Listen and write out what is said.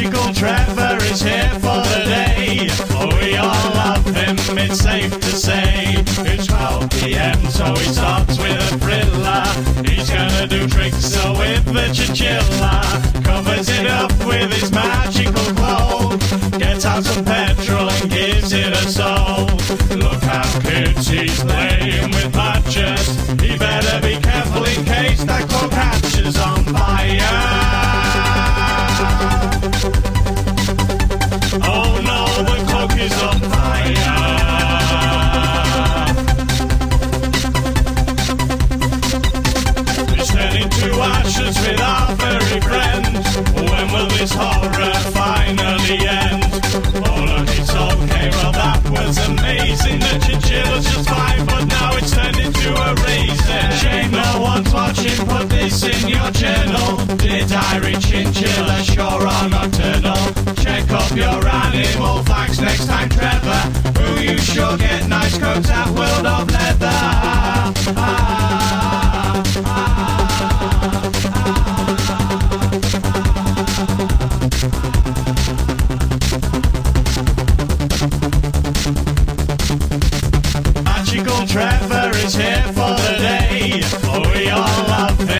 Magical Trevor is here for the day. Oh, we all love him, it's safe to say. It's 12 pm, so he starts with a thriller. He's gonna do tricks with the chinchilla. Covers it up with his magical cloak. Gets out some petrol and gives it a soul. Look how kids he's playing ashes with our very friends. When will this horror finally end? Oh look, it's okay, well that was amazing. The chinchilla's just fine, but now it's turned into a raisin. Shame no one's watching, put this in your journal. Did I reach chinchilla? Sure or nocturnal? Check up your animal facts next time, Trevor. Trevor is here